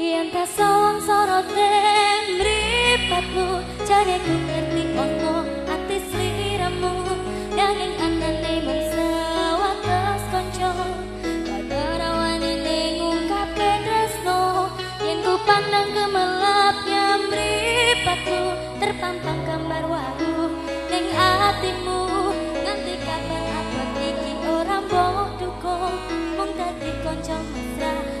Yen ta song sorot mripatmu jane ku ngerti ono ati sliramu. Nanging anane mangsa watas kanca padha wani ning ungkapen tresno. Yen ku pandang gemelap ya mripatku terpampang gambar waru ning atimu nganti kapan abot iki ora mbok duka mung dadi kanca mesra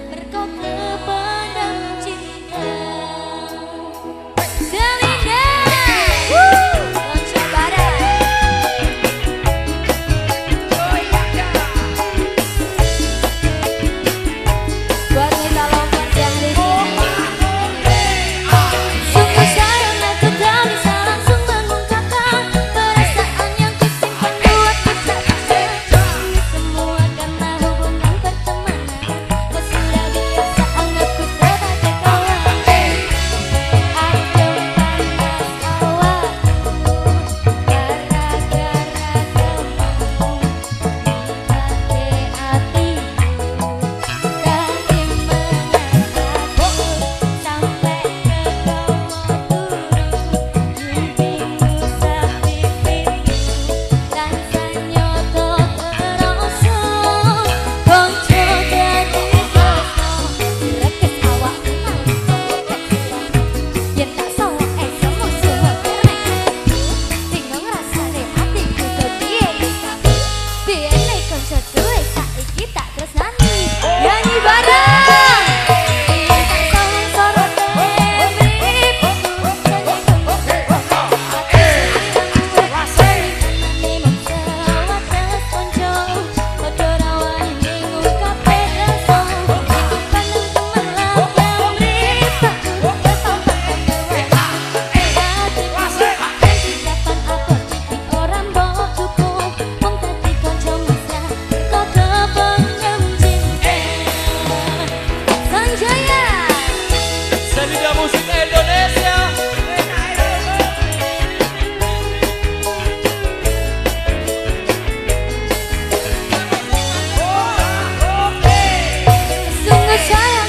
time